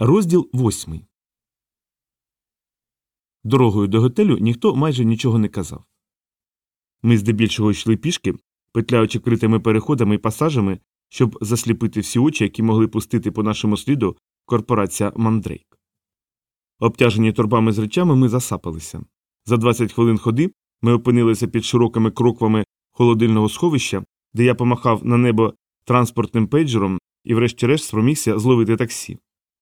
Розділ восьмий. Дорогою до готелю ніхто майже нічого не казав. Ми здебільшого йшли пішки, петляючи критими переходами і пасажами, щоб засліпити всі очі, які могли пустити по нашому сліду корпорація Мандрейк. Обтяжені торбами з речами ми засапалися. За 20 хвилин ходи ми опинилися під широкими кроквами холодильного сховища, де я помахав на небо транспортним пейджером і, врешті-решт, спромігся зловити таксі.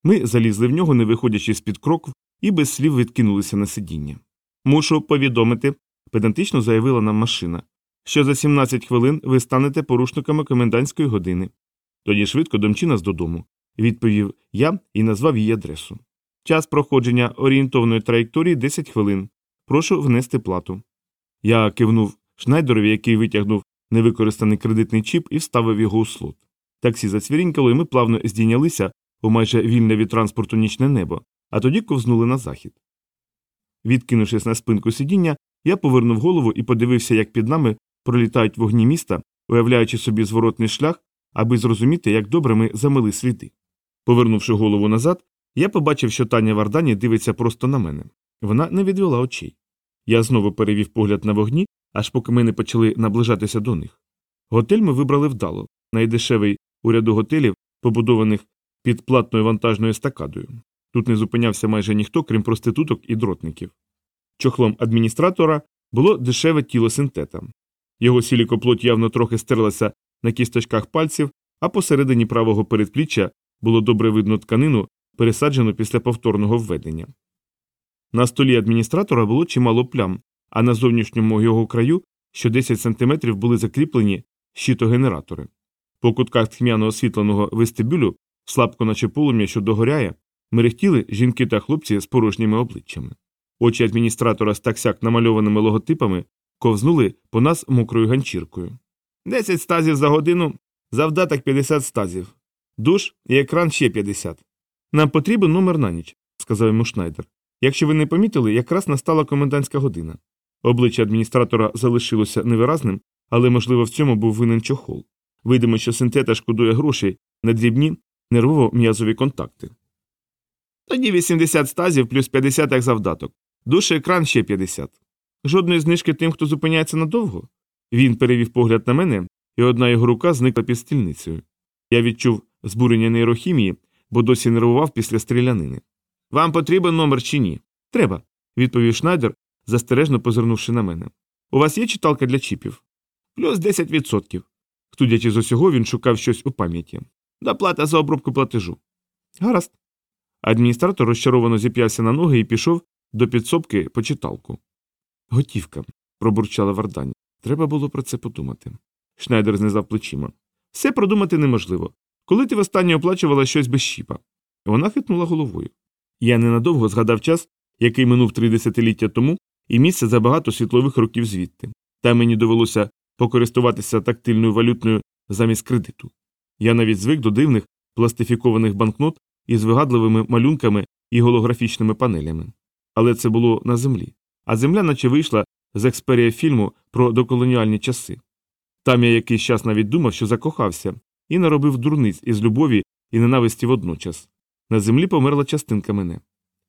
Ми залізли в нього, не виходячи з під крокв, і без слів відкинулися на сидіння. Мушу повідомити, педантично заявила нам машина, що за 17 хвилин ви станете порушниками комендантської години. Тоді швидко домчи нас додому, відповів я і назвав її адресу. Час проходження орієнтовної траєкторії 10 хвилин. Прошу внести плату. Я кивнув шнайдерові, який витягнув невикористаний кредитний чіп і вставив його у слот. Таксі зацвірінькало, і ми плавно здійнялися у майже вільне від транспорту нічне небо, а тоді ковзнули на захід. Відкинувшись на спинку сидіння, я повернув голову і подивився, як під нами пролітають вогні міста, уявляючи собі зворотний шлях, аби зрозуміти, як добре ми замили сліди. Повернувши голову назад, я побачив, що Таня Вардані дивиться просто на мене. Вона не відвела очей. Я знову перевів погляд на вогні, аж поки ми не почали наближатися до них. Готель ми вибрали вдало, найдешевий у ряду готелів, побудованих під платною вантажною естакадою. Тут не зупинявся майже ніхто, крім проституток і дротників. Чохлом адміністратора було дешеве тіло синтета. Його сілікоплоть явно трохи стерлася на кісточках пальців, а посередині правого передпліччя було добре видно тканину, пересаджену після повторного введення. На столі адміністратора було чимало плям, а на зовнішньому його краю що 10 сантиметрів були закріплені щитогенератори. По кутках тхмяно освітленого вестибюлю, слабко наче полум'я, що догоряє, мерехтіли жінки та хлопці з порожніми обличчями. Очі адміністратора з таксяк намальованими логотипами ковзнули по нас мокрою ганчіркою. Десять стазів за годину, завдаток 50 стазів. Душ і екран ще 50. Нам потрібен номер на ніч, сказав йому Шнайдер. Якщо ви не помітили, якраз настала комендантська година. Обличчя адміністратора залишилося невиразним, але, можливо, в цьому був винен чохол. Видимо, що синтета шкодує грошей на дрібні нервово м'язові контакти. Тоді 80 стазів плюс 50 як завдаток. Душ і екран ще 50. Жодної знижки тим, хто зупиняється надовго. Він перевів погляд на мене, і одна його рука зникла під стільницею. Я відчув збурення нейрохімії, бо досі нервував після стрілянини. Вам потрібен номер чи ні? Треба, відповів Шнайдер, застережно позирнувши на мене. У вас є читалка для чіпів? Плюс 10%. Студячи з усього, він шукав щось у пам'яті. Доплата за обробку платежу. Гаразд. Адміністратор розчаровано зіп'явся на ноги і пішов до підсобки по читалку. Готівка, пробурчала Вардані. Треба було про це подумати. Шнайдер знизав плечима. Все продумати неможливо. Коли ти востаннє оплачувала щось без щіпа? Вона хитнула головою. Я ненадовго згадав час, який минув три десятиліття тому, і місце за багато світлових років звідти. Там мені довелося покористуватися тактильною валютною замість кредиту. Я навіть звик до дивних пластифікованих банкнот із вигадливими малюнками і голографічними панелями. Але це було на землі. А земля наче вийшла з експерія фільму про доколоніальні часи. Там я якийсь час навіть думав, що закохався, і наробив дурниць із любові і ненависті водночас. На землі померла частинка мене.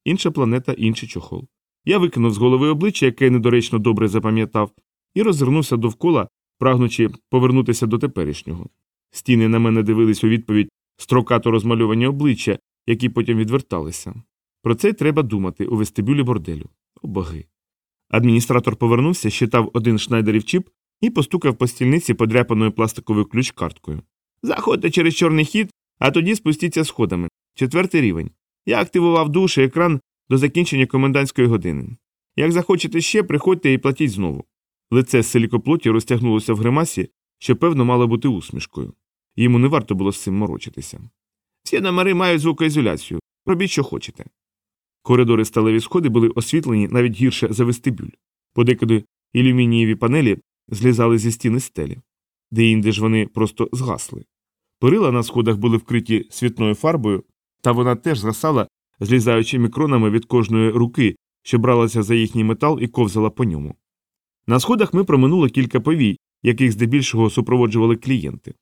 Інша планета, інший чохол. Я викинув з голови обличчя, яке недоречно добре запам'ятав, і розвернувся довкола, прагнучи повернутися до теперішнього. Стіни на мене дивились у відповідь строкато розмальовані обличчя, які потім відверталися. Про це треба думати у вестибюлі борделю. О боги. Адміністратор повернувся, щитав один шнайдерів чіп і постукав по стільниці подряпаною пластиковою ключ-карткою. Заходьте через чорний хід, а тоді спустіться сходами. Четвертий рівень. Я активував душ і екран до закінчення комендантської години. Як захочете ще, приходьте і платіть знову. Лице з силікоплоті розтягнулося в гримасі, що, певно, мало бути усмішкою. Йому не варто було з цим морочитися. Всі номери мають звукоізоляцію. Робіть, що хочете. Коридори сталеві сходи були освітлені навіть гірше за вестибюль. Подекуди ілюмінієві панелі злізали зі стіни стелі, де інде ж вони просто згасли. Перила на сходах були вкриті світною фарбою, та вона теж згасала, злізаючи мікронами від кожної руки, що бралася за їхній метал і ковзала по ньому. На сходах ми проминули кілька повій, яких здебільшого супроводжували клієнти.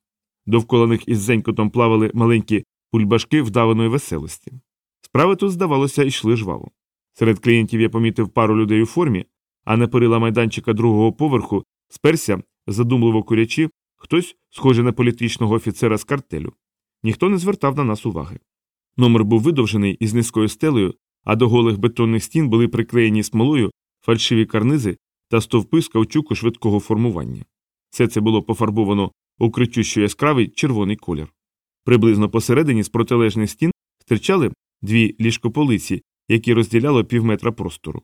Довкола них із зенькотом плавали маленькі пульбашки вдаваної веселості. Справи тут, здавалося, йшли жваво. Серед клієнтів я помітив пару людей у формі, а на перила майданчика другого поверху сперся, задумливо курячи, хтось, схожий на політичного офіцера з картелю. Ніхто не звертав на нас уваги. Номер був видовжений із низькою стелею, а до голих бетонних стін були приклеєні смолою фальшиві карнизи та стовпи з каучуку швидкого формування. Все це було пофарбовано у кричущо яскравий червоний колір. Приблизно посередині з протилежних стін стирчали дві ліжкополиці, які розділяло півметра простору.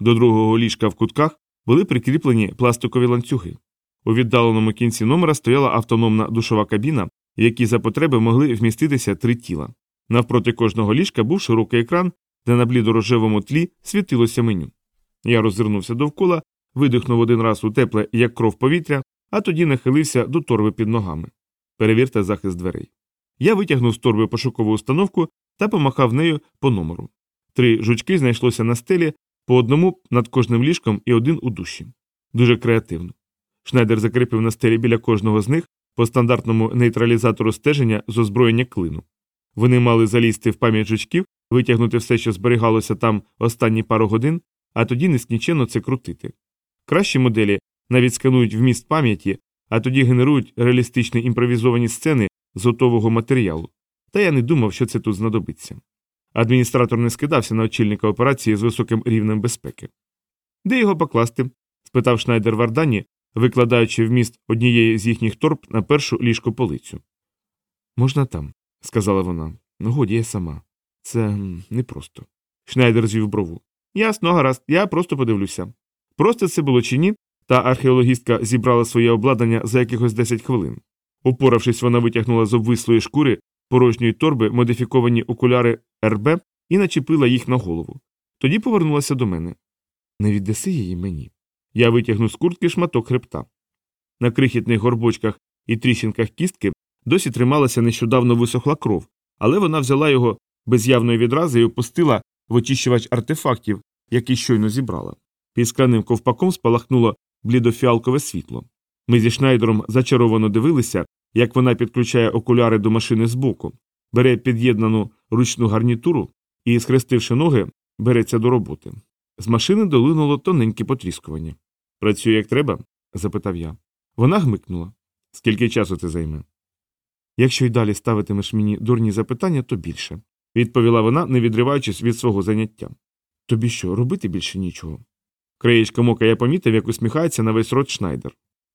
До другого ліжка в кутках були прикріплені пластикові ланцюги. У віддаленому кінці номера стояла автономна душова кабіна, в якій за потреби могли вміститися три тіла. Навпроти кожного ліжка був широкий екран, де на блідорожевому тлі світилося меню. Я роззирнувся довкола, видихнув один раз у тепле, як кров повітря, а тоді нахилився до торби під ногами. Перевірте захист дверей. Я витягнув з торби пошукову установку та помахав нею по номеру. Три жучки знайшлося на стелі, по одному над кожним ліжком і один у душі. Дуже креативно. Шнайдер закріпив на стелі біля кожного з них по стандартному нейтралізатору стеження з озброєння клину. Вони мали залізти в пам'ять жучків, витягнути все, що зберігалося там останні пару годин, а тоді нескінченно це крутити. Кращі моделі навіть сканують вміст пам'яті, а тоді генерують реалістичні імпровізовані сцени з готового матеріалу. Та я не думав, що це тут знадобиться. Адміністратор не скидався на очільника операції з високим рівнем безпеки. Де його покласти? спитав Шнайдер Вардані, викладаючи вміст однієї з їхніх торб на першу ліжко полицю. Можна там, сказала вона. Ну, годі я сама. Це непросто. Шнайдер звів брову. Ясно, гаразд, я просто подивлюся. Просто це було чи ні, та археологістка зібрала своє обладнання за якихось 10 хвилин. Упоравшись, вона витягнула з обвислої шкури порожньої торби модифіковані окуляри РБ і начепила їх на голову. Тоді повернулася до мене. Не віддаси її мені. Я витягнув з куртки шматок хребта. На крихітних горбочках і тріщинках кістки досі трималася нещодавно висохла кров, але вона взяла його без явної відрази і опустила в очищувач артефактів, який щойно зібрала. Під скляним ковпаком спалахнуло блідофіалкове світло. Ми зі Шнайдером зачаровано дивилися, як вона підключає окуляри до машини збоку, бере під'єднану ручну гарнітуру і, схрестивши ноги, береться до роботи. З машини долинуло тоненьке потріскування. Працює як треба? запитав я. Вона гмикнула. Скільки часу це займе? Якщо й далі ставитимеш мені дурні запитання, то більше, відповіла вона, не відриваючись від свого заняття. Тобі що, робити більше нічого? Краєчка мока я помітив, як усміхається на весь рот Шнайдер.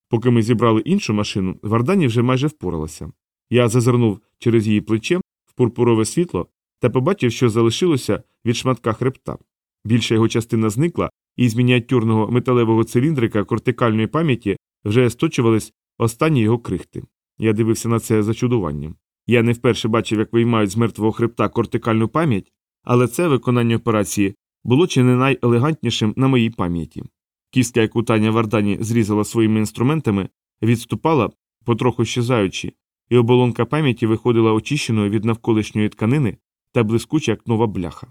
Поки ми зібрали іншу машину, Вардані вже майже впоралася. Я зазирнув через її плече в пурпурове світло та побачив, що залишилося від шматка хребта. Більша його частина зникла, і з мініатюрного металевого циліндрика кортикальної пам'яті вже сточувались останні його крихти. Я дивився на це зачудуванням. Я не вперше бачив, як виймають з мертвого хребта кортикальну пам'ять, але це виконання операції було чи не найелегантнішим на моїй пам'яті. Кістка, яку Таня Вардані зрізала своїми інструментами, відступала, потроху щезаючи, і оболонка пам'яті виходила очищеною від навколишньої тканини та блискуча, як нова бляха.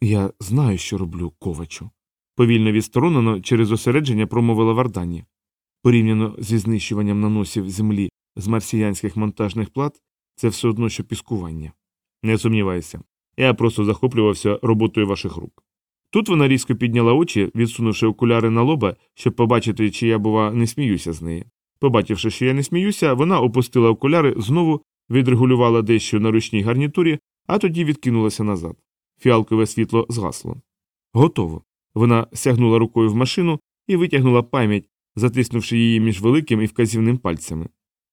Я знаю, що роблю, ковачу. Повільно відсторонено через осередження промовила Вардані. Порівняно зі знищуванням наносів землі з марсіянських монтажних плат, це все одно, що піскування. Не сумнівайся. Я просто захоплювався роботою ваших рук. Тут вона різко підняла очі, відсунувши окуляри на лоба, щоб побачити, чи я, бува, не сміюся з неї. Побачивши, що я не сміюся, вона опустила окуляри, знову відрегулювала дещо на ручній гарнітурі, а тоді відкинулася назад. Фіалкове світло згасло. Готово. Вона сягнула рукою в машину і витягнула пам'ять, затиснувши її між великим і вказівним пальцями.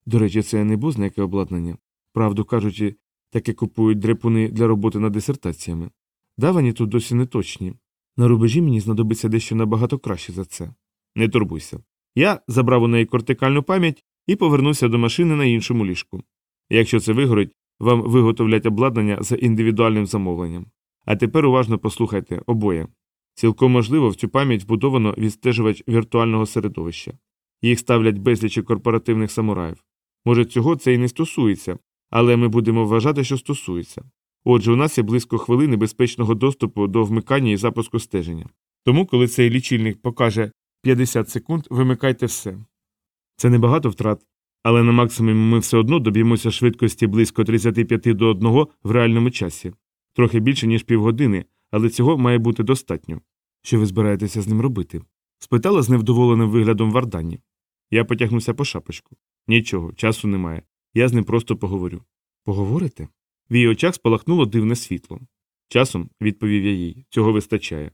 До речі, це не бозна яке обладнання. Правду кажучи, таке купують дрепуни для роботи над дисертаціями. Давані тут досі не точні. На рубежі мені знадобиться дещо набагато краще за це. Не турбуйся. Я забрав у неї кортикальну пам'ять і повернувся до машини на іншому ліжку. Якщо це вигорить, вам виготовлять обладнання за індивідуальним замовленням. А тепер уважно послухайте обоє. Цілком можливо, в цю пам'ять вбудовано відстежувач віртуального середовища. Їх ставлять безлічі корпоративних самураїв. Може, цього це і не стосується, але ми будемо вважати, що стосується. Отже, у нас є близько хвилини безпечного доступу до вмикання і запуску стеження. Тому, коли цей лічильник покаже 50 секунд, вимикайте все. Це небагато втрат, але на максимумі ми все одно доб'ємося швидкості близько 35 до 1 в реальному часі. Трохи більше, ніж півгодини, але цього має бути достатньо. Що ви збираєтеся з ним робити? спитала з невдоволеним виглядом Вардані. Я потягнувся по шапочку. Нічого, часу немає. Я з ним просто поговорю. Поговорите? В її очах спалахнуло дивне світло. Часом, відповів я їй, цього вистачає.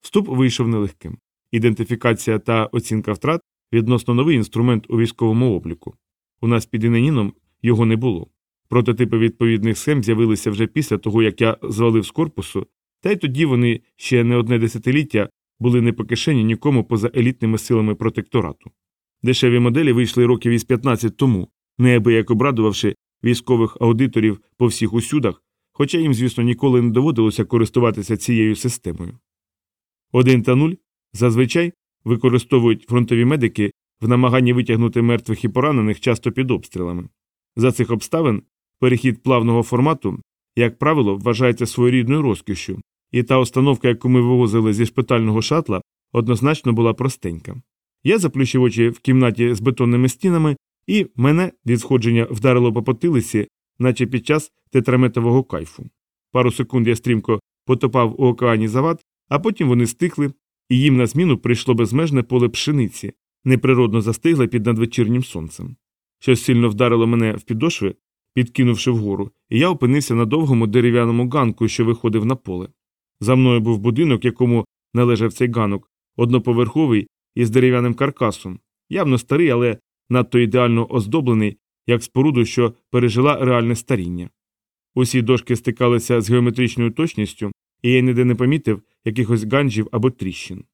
Вступ вийшов нелегким. Ідентифікація та оцінка втрат відносно новий інструмент у військовому обліку. У нас під іменіном його не було. Прототипи відповідних схем з'явилися вже після того, як я звалив з корпусу, та й тоді вони ще не одне десятиліття були не по кишені нікому поза елітними силами протекторату. Дешеві моделі вийшли років із 15 тому, неабияк обрадувавши військових аудиторів по всіх усюдах, хоча їм, звісно, ніколи не доводилося користуватися цією системою. Один та нуль зазвичай використовують фронтові медики в намаганні витягнути мертвих і поранених часто під обстрілами. За цих обставин перехід плавного формату, як правило, вважається своєрідною розкішю, і та установка, яку ми вивозили зі шпитального шатла, однозначно була простенька. Я заплющив очі в кімнаті з бетонними стінами, і мене від сходження вдарило по потилиці, наче під час тетраметового кайфу. Пару секунд я стрімко потопав у океані завад, а потім вони стихли, і їм на зміну прийшло безмежне поле пшениці, неприродно застигле під надвечірнім сонцем. Щось сильно вдарило мене в підошви, підкинувши вгору, і я опинився на довгому дерев'яному ганку, що виходив на поле. За мною був будинок, якому належав цей ганок, одноповерховий із дерев'яним каркасом, явно старий, але надто ідеально оздоблений, як споруду, що пережила реальне старіння. Усі дошки стикалися з геометричною точністю, і я ніде не помітив якихось ганджів або тріщин.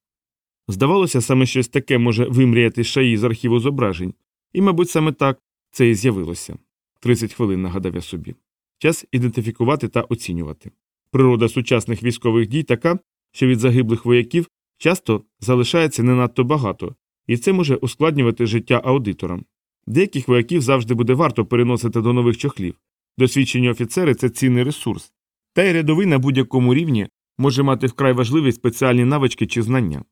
Здавалося, саме щось таке може вимріяти шаї з архіву зображень, і, мабуть, саме так це і з'явилося. 30 хвилин нагадав я собі. Час ідентифікувати та оцінювати. Природа сучасних військових дій така, що від загиблих вояків часто залишається не надто багато, і це може ускладнювати життя аудиторам. Деяких вояків завжди буде варто переносити до нових чохлів. Досвідчені офіцери це цінний ресурс, та й рядовий на будь-якому рівні може мати вкрай важливі спеціальні навички чи знання.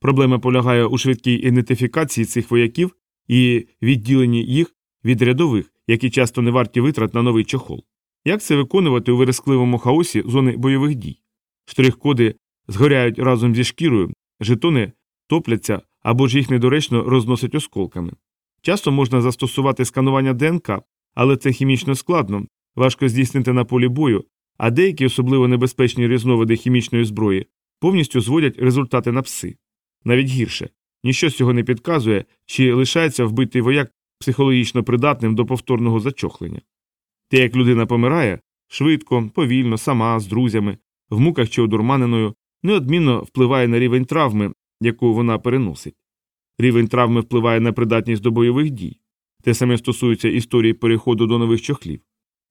Проблема полягає у швидкій ідентифікації цих вояків і відділенні їх від рядових, які часто не варті витрат на новий чохол. Як це виконувати у верескливому хаосі зони бойових дій? Штрих-коди згоряють разом зі шкірою, жетони топляться або ж їх недоречно розносять осколками. Часто можна застосувати сканування ДНК, але це хімічно складно, важко здійснити на полі бою, а деякі особливо небезпечні різновиди хімічної зброї повністю зводять результати на пси. Навіть гірше ніщо з цього не підказує, чи лишається вбитий вояк психологічно придатним до повторного зачохлення. Те, як людина помирає, швидко, повільно, сама, з друзями, в муках чи одурманеною, неодмінно впливає на рівень травми, яку вона переносить. Рівень травми впливає на придатність до бойових дій. Те саме стосується історії переходу до нових чохлів.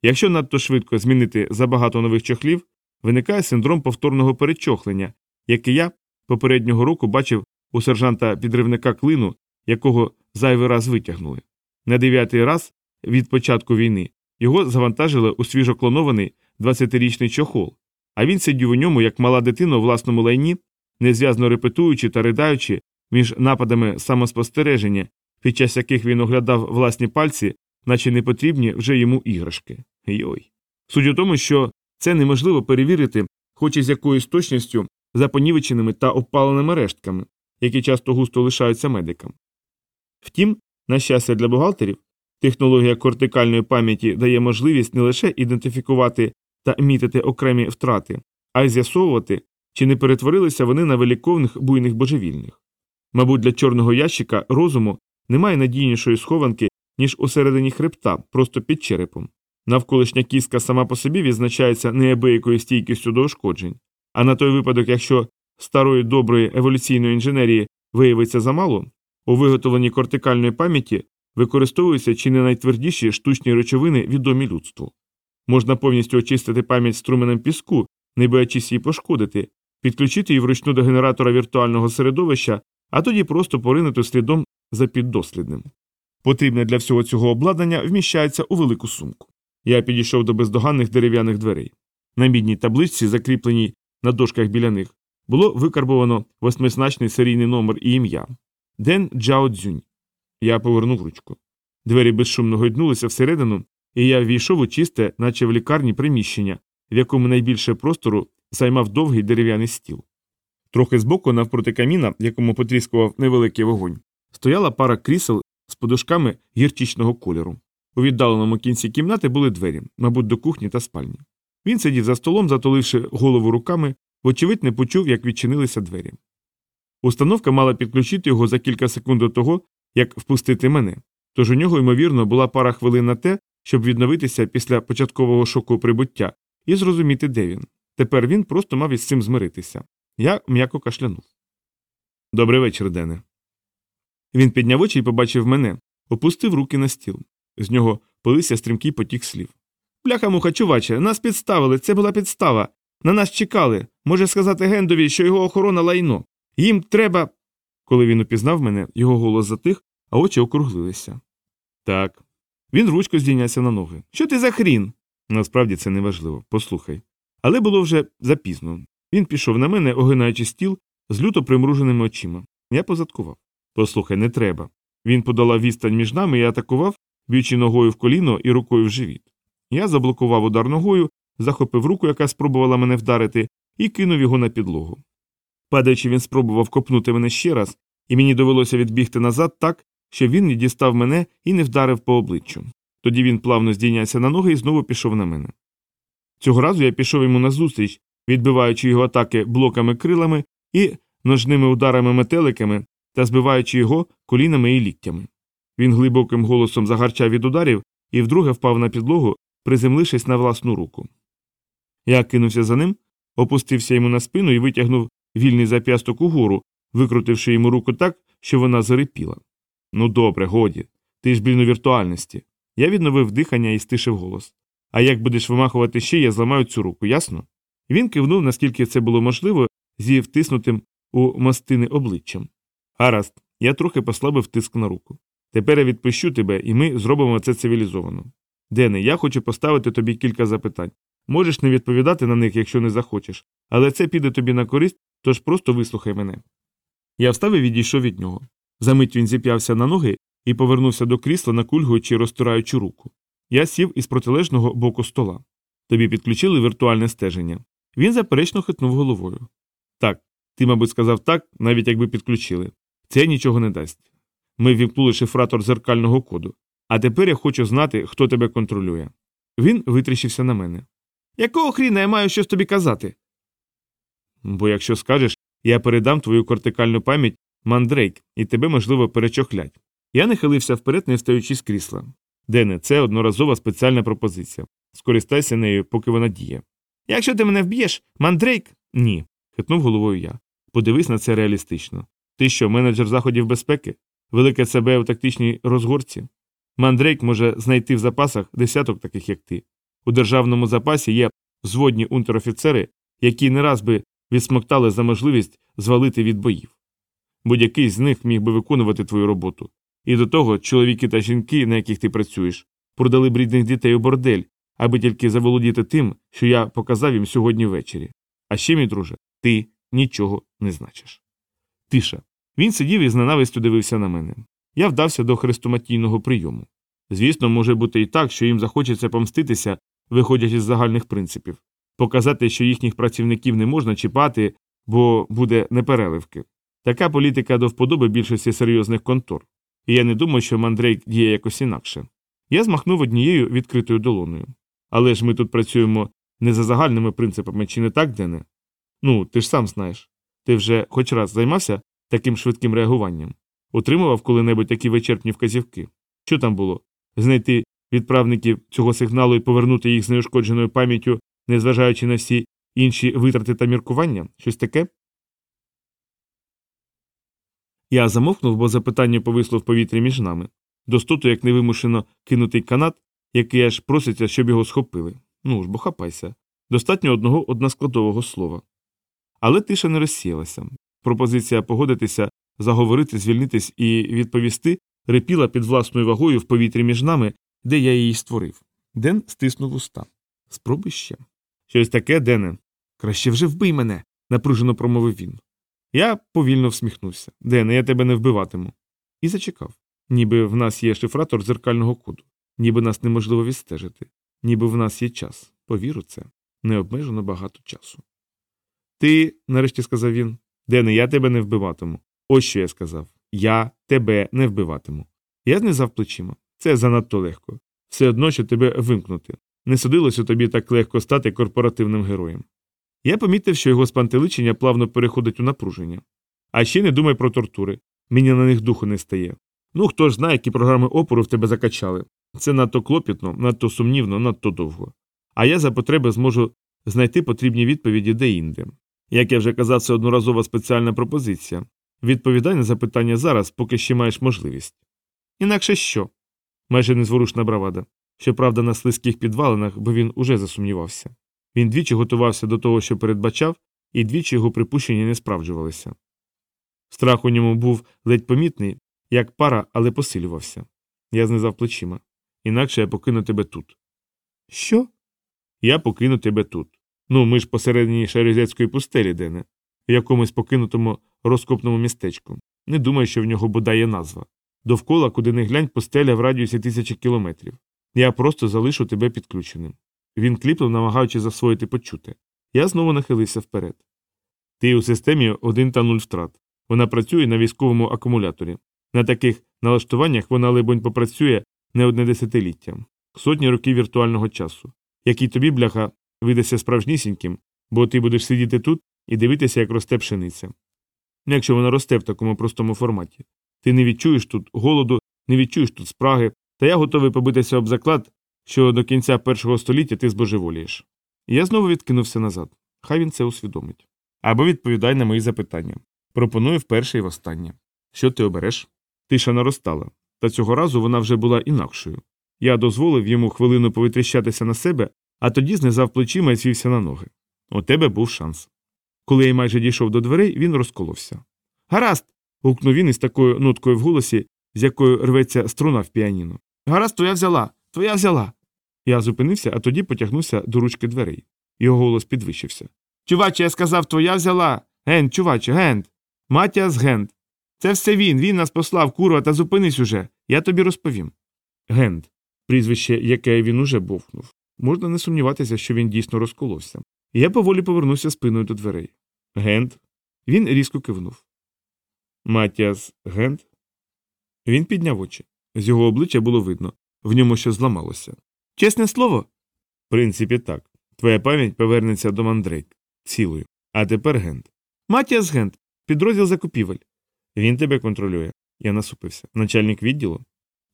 Якщо надто швидко змінити забагато нових чохлів, виникає синдром повторного перечохлення, який я попереднього року бачив у сержанта підривника клину, якого зайвий раз витягнули. На дев'ятий раз від початку війни його завантажили у свіжоклонований 20-річний чохол, а він сидів у ньому, як мала дитина у власному лайні, незв'язно репетуючи та ридаючи між нападами самоспостереження, під час яких він оглядав власні пальці, наче не потрібні вже йому іграшки. Йой. Суть у тому, що це неможливо перевірити, хоч і з якоюсь точністю за понівеченими та обпаленими рештками, які часто густо лишаються медикам. Втім, на щастя для бухгалтерів, технологія кортикальної пам'яті дає можливість не лише ідентифікувати та мітити окремі втрати, а й з'ясовувати, чи не перетворилися вони на великовних буйних божевільних. Мабуть, для чорного ящика розуму немає надійнішої схованки, ніж усередині хребта, просто під черепом. Навколишня кістка сама по собі відзначається неабиякою стійкістю до ушкоджень, а на той випадок, якщо старої доброї еволюційної інженерії виявиться замало, у виготовленні кортикальної пам'яті використовуються чи не найтвердіші штучні речовини, відомі людству. Можна повністю очистити пам'ять струменем піску, не боячись її пошкодити, підключити її вручну до генератора віртуального середовища, а тоді просто поринути слідом за піддослідним. Потрібне для всього цього обладнання вміщається у велику сумку. Я підійшов до бездоганних дерев'яних дверей. На мідній табличці, закріпленій на дошках біля них, було викарбовано восьмизначний серійний номер і ім'я Ден Джао Цзюнь. Я повернув ручку. Двері безшумно гойднулися всередину, і я ввійшов у чисте, наче в лікарні приміщення, в якому найбільше простору займав довгий дерев'яний стіл. Трохи збоку, навпроти каміна, якому потріскував невеликий вогонь, стояла пара крісел з подушками гірчичного кольору. У віддаленому кінці кімнати були двері, мабуть, до кухні та спальні. Він сидів за столом, затуливши голову руками, вочевидь, не почув, як відчинилися двері. Установка мала підключити його за кілька секунд до того, як впустити мене, тож у нього, ймовірно, була пара хвилин на те, щоб відновитися після початкового шоку прибуття і зрозуміти, де він. Тепер він просто мав із цим змиритися. Я м'яко кашлянув. Добрий вечір, Дене. Він підняв очі і побачив мене, опустив руки на стіл. З нього полився стрімкий потік слів. Бляха муха, чуваче, нас підставили, це була підстава. На нас чекали. Може сказати Гендові, що його охорона лайно. Їм треба. Коли він упізнав мене, його голос затих, а очі округлилися. Так. Він ручко здійнявся на ноги. Що ти за хрін? Насправді це неважливо, послухай. Але було вже запізно. Він пішов на мене, огинаючи стіл з люто примруженими очима. Я позадкував. Послухай, не треба. Він подолав відстань між нами і атакував, б'ючи ногою в коліно і рукою в живіт. Я заблокував удар ногою, захопив руку, яка спробувала мене вдарити, і кинув його на підлогу. Падаючи, він спробував копнути мене ще раз, і мені довелося відбігти назад так, що він не дістав мене і не вдарив по обличчю. Тоді він плавно здійнявся на ноги і знову пішов на мене. Цього разу я пішов йому назустріч, відбиваючи його атаки блоками крилами і ножними ударами метеликами та збиваючи його колінами і ліктями. Він глибоким голосом загарчав від ударів і вдруге впав на підлогу, приземлившись на власну руку. Я кинувся за ним, опустився йому на спину і витягнув вільний зап'ясток угору, викрутивши йому руку так, що вона зарипіла. Ну добре, годі. Ти ж блін у віртуальності. Я відновив дихання і стишив голос. А як будеш вимахувати ще, я зламаю цю руку, ясно? Він кивнув, наскільки це було можливо, зі втиснутим у мастини обличчям. Гаразд, я трохи послабив тиск на руку. Тепер я відпущу тебе, і ми зробимо це цивілізовано. Дене, я хочу поставити тобі кілька запитань. Можеш не відповідати на них, якщо не захочеш, але це піде тобі на користь, тож просто вислухай мене. Я встав і відійшов від нього. Замить він зіп'явся на ноги і повернувся до крісла, накульгуючи розтираючи руку. Я сів із протилежного боку стола. Тобі підключили віртуальне стеження. Він заперечно хитнув головою. Так, ти, мабуть, сказав так, навіть якби підключили. Це нічого не дасть. Ми вімкнули шифратор зеркального коду. А тепер я хочу знати, хто тебе контролює. Він витріщився на мене. Якого хріна я маю щось тобі казати? Бо якщо скажеш, я передам твою кортикальну пам'ять мандрейк, і тебе, можливо, перечохлять. Я нахилився вперед, не встаючи з крісла. Дене, це одноразова спеціальна пропозиція. Скористайся нею, поки вона діє. Якщо ти мене вб'єш, мандрейк? Ні. хитнув головою я. Подивись на це реалістично. Ти що, менеджер заходів безпеки? Велике себе у тактичній розгорці? Мандрейк може знайти в запасах десяток таких, як ти. У державному запасі є взводні унтерофіцери, які не раз би відсмоктали за можливість звалити від боїв. Будь-який з них міг би виконувати твою роботу. І до того чоловіки та жінки, на яких ти працюєш, продали брідних дітей у бордель, аби тільки заволодіти тим, що я показав їм сьогодні ввечері. А ще, мій друже, ти нічого не значиш. Тиша. Він сидів і з ненавистю дивився на мене. Я вдався до хрестоматійного прийому. Звісно, може бути і так, що їм захочеться помститися, виходячи з загальних принципів, показати, що їхніх працівників не можна чіпати, бо буде непереливки. Така політика до вподоби більшості серйозних контор. І я не думаю, що мандрейк діє якось інакше. Я змахнув однією відкритою долоною. Але ж ми тут працюємо не за загальними принципами, чи не так, Дене? Ну, ти ж сам знаєш. Ти вже хоч раз займався таким швидким реагуванням, отримував коли-небудь такі вичерпні вказівки. Що там було? Знайти відправників цього сигналу і повернути їх з неушкодженою пам'яттю, незважаючи на всі інші витрати та міркування? Щось таке? Я замовкнув, бо запитання повисло в повітрі між нами. Достоту, як невимушено кинутий канат, який аж проситься, щоб його схопили. Ну ж бо хапайся. Достатньо одного односкладового слова. Але тиша не розсіялася. Пропозиція погодитися, заговорити, звільнитись і відповісти рипіла під власною вагою в повітрі між нами, де я її створив. Ден стиснув уста. Спробуй ще. Щось таке, Дене. Краще вже вбий мене, напружено промовив він. Я повільно всміхнувся. Дене, я тебе не вбиватиму. І зачекав. Ніби в нас є шифратор зеркального коду, ніби нас неможливо відстежити, ніби в нас є час. Повіру це. необмежено багато часу. Ти, нарешті сказав він, Дене, я тебе не вбиватиму. Ось що я сказав я тебе не вбиватиму. Я знизав плечима. Це занадто легко. Все одно, що тебе вимкнути. Не судилося тобі так легко стати корпоративним героєм. Я помітив, що його спантеличення плавно переходить у напруження. А ще не думай про тортури. Мені на них духу не стає. Ну хто ж знає, які програми опору в тебе закачали. Це надто клопітно, надто сумнівно, надто довго. А я за потреби зможу знайти потрібні відповіді де-інде. Як я вже казав, це одноразова спеціальна пропозиція. Відповідай на запитання зараз, поки ще маєш можливість. Інакше що? Майже незворушна бравада. Щоправда, на слизьких підвалинах, бо він уже засумнівався. Він двічі готувався до того, що передбачав, і двічі його припущення не справджувалися. Страх у ньому був ледь помітний, як пара, але посилювався. Я знизав плечима. Інакше я покину тебе тут. Що? Я покину тебе тут. Ну, ми ж посередині шарізецької пустелі, Дене, в якомусь покинутому розкопному містечку. Не думаю, що в нього бодай є назва. Довкола, куди не глянь, пустеля в радіусі тисячі кілометрів. Я просто залишу тебе підключеним. Він кліпнув, намагаючись засвоїти почуте. Я знову нахилився вперед. Ти у системі 1 та 0 втрат. Вона працює на військовому акумуляторі. На таких налаштуваннях вона, либонь, попрацює не одне десятиліття, сотні років віртуального часу, який тобі, бляха, видасться справжнісіньким, бо ти будеш сидіти тут і дивитися, як росте пшениця. Якщо вона росте в такому простому форматі. Ти не відчуєш тут голоду, не відчуєш тут спраги, та я готовий побитися об заклад, що до кінця першого століття ти збожеволієш. Я знову відкинувся назад. Хай він це усвідомить. Або відповідай на мої запитання. Пропоную вперше і востаннє. Що ти обереш? Тиша наростала, та цього разу вона вже була інакшою. Я дозволив йому хвилину повитріщатися на себе, а тоді знизав плечима і звівся на ноги. У тебе був шанс. Коли я майже дійшов до дверей, він розколовся. Гаразд. гукнув він із такою ноткою в голосі, з якою рветься струна в піаніно. Гаразд, твоя взяла, твоя взяла. Я зупинився, а тоді потягнувся до ручки дверей. Його голос підвищився. Чуваче, я сказав, твоя взяла. Гент, чуваче, гент. Матіас Гент. Це все він, він нас послав, курва, та зупинись уже. Я тобі розповім. Гент, прізвище, яке він уже бовкнув. Можна не сумніватися, що він дійсно розколовся. Я поволі повернувся спиною до дверей. Гент. Він різко кивнув. Матіас Гент. Він підняв очі. З його обличчя було видно, в ньому щось зламалося. Чесне слово? В принципі, так. Твоя пам'ять повернеться до мандрейк цілою. А тепер Гент. Матіас Гент, підрозділ закупівель. Він тебе контролює. Я насупився. Начальник відділу.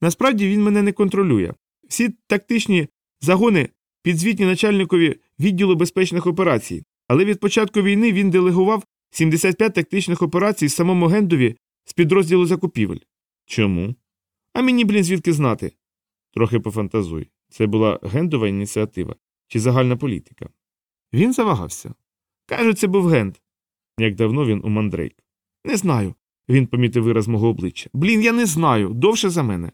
Насправді він мене не контролює. Всі тактичні загони підзвітні начальникові відділу безпечних операцій, але від початку війни він делегував 75 тактичних операцій самому Гендові з підрозділу закупівель. Чому? А мені, блін, звідки знати? Трохи пофантазуй. Це була гендова ініціатива чи загальна політика. Він завагався. Кажуть, це був генд. Як давно він у мандрейк. Не знаю. Він помітив вираз мого обличчя. Блін, я не знаю. Довше за мене.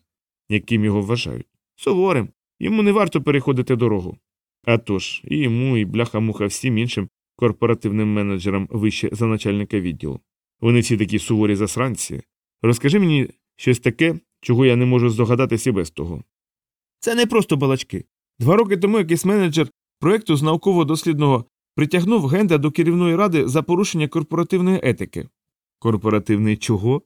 Яким його вважають? Суворим. Йому не варто переходити дорогу. А тож, і йому, і бляха-муха всім іншим корпоративним менеджерам вище за начальника відділу. Вони всі такі суворі засранці. Розкажи мені щось таке, чого я не можу здогадатися без того. Це не просто балачки. Два роки тому якийсь менеджер проєкту з науково-дослідного притягнув Генда до керівної ради за порушення корпоративної етики. Корпоративний чого?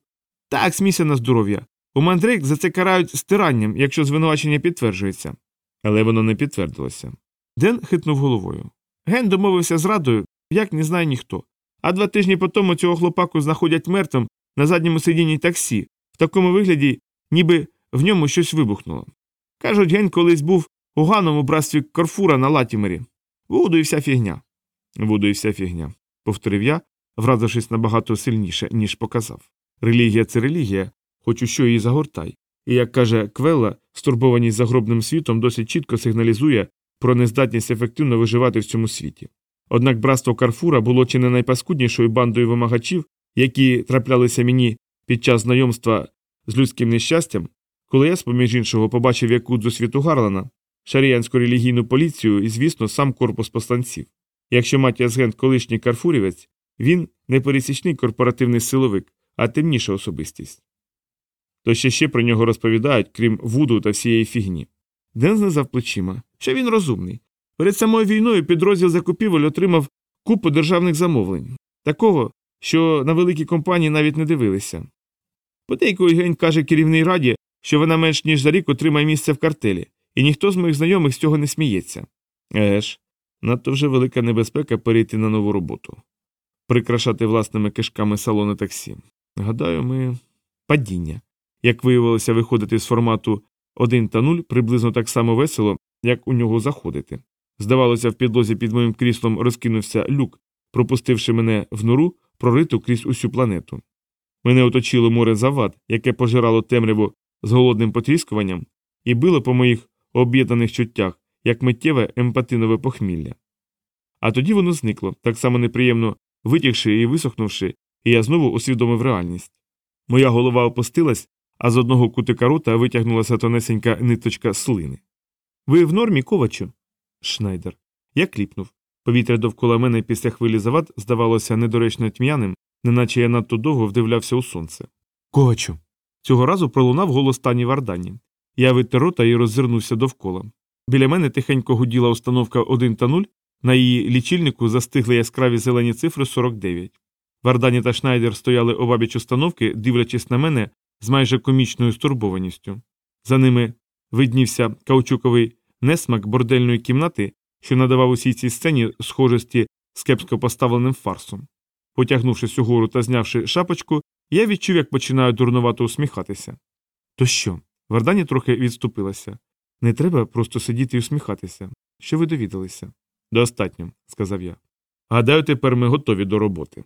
Так, смійся на здоров'я. У мандрейк за це карають стиранням, якщо звинувачення підтверджується. Але воно не підтвердилося. Ден хитнув головою. Ген домовився з радою, як не знає ніхто. А два тижні по тому цього хлопаку знаходять мертвим на задньому сидінні таксі, в такому вигляді, ніби в ньому щось вибухнуло. Кажуть, ген колись був у ганому братстві Корфура на Латімері. Вуду і вся фігня. Вуду і вся фігня, повторив я, вразившись набагато сильніше, ніж показав. Релігія це релігія, хоч у що її загортай. І, як каже Квелла, стурбованість загробним світом досить чітко сигналізує про нездатність ефективно виживати в цьому світі. Однак братство Карфура було чи не найпаскуднішою бандою вимагачів, які траплялися мені під час знайомства з людським нещастям, коли я, поміж іншого, побачив якудзу світу Гарлана, шаріянську релігійну поліцію і, звісно, сам корпус посланців. Якщо Матіас Гент колишній карфурівець, він не пересічний корпоративний силовик, а темніша особистість. То ще ще про нього розповідають, крім вуду та всієї фігні. Ден знизав плечима, що він розумний. Перед самою війною підрозділ закупівель отримав купу державних замовлень, такого, що на великі компанії навіть не дивилися. Подейкою гень каже керівній раді, що вона менш ніж за рік отримає місце в картелі, і ніхто з моїх знайомих з цього не сміється. Еге ж, надто вже велика небезпека перейти на нову роботу, прикрашати власними кишками салони таксі. Гадаю, ми падіння. Як виявилося, виходити з формату 1 та 0 приблизно так само весело, як у нього заходити. Здавалося, в підлозі під моїм кріслом розкинувся люк, пропустивши мене в нору, прориту крізь усю планету. Мене оточило море завад, яке пожирало темряву з голодним потріскуванням, і било по моїх об'єднаних чуттях, як миттєве емпатинове похмілля. А тоді воно зникло, так само неприємно витягши і висохнувши, і я знову усвідомив реальність. Моя голова опустилась, а з одного кутика рота витягнулася тонесенька ниточка слини. Ви в нормі, ковачу? Шнайдер. Я кліпнув. Повітря довкола мене після хвилі завад здавалося недоречно тьмяним, неначе я надто довго вдивлявся у сонце. Ковачу. Цього разу пролунав голос Тані Вардані. Я витер рота і роззирнувся довкола. Біля мене тихенько гуділа установка 1 та 0, на її лічильнику застигли яскраві зелені цифри 49. Вардані та Шнайдер стояли обабіч установки, дивлячись на мене з майже комічною стурбованістю. За ними виднівся каучуковий несмак бордельної кімнати, що надавав усій цій сцені схожості з кепсько поставленим фарсом. Потягнувшись угору та знявши шапочку, я відчув, як починаю дурнувато усміхатися. То що? Вардані трохи відступилася. Не треба просто сидіти і усміхатися. Що ви довідалися? Достатньо, сказав я. Гадаю, тепер ми готові до роботи.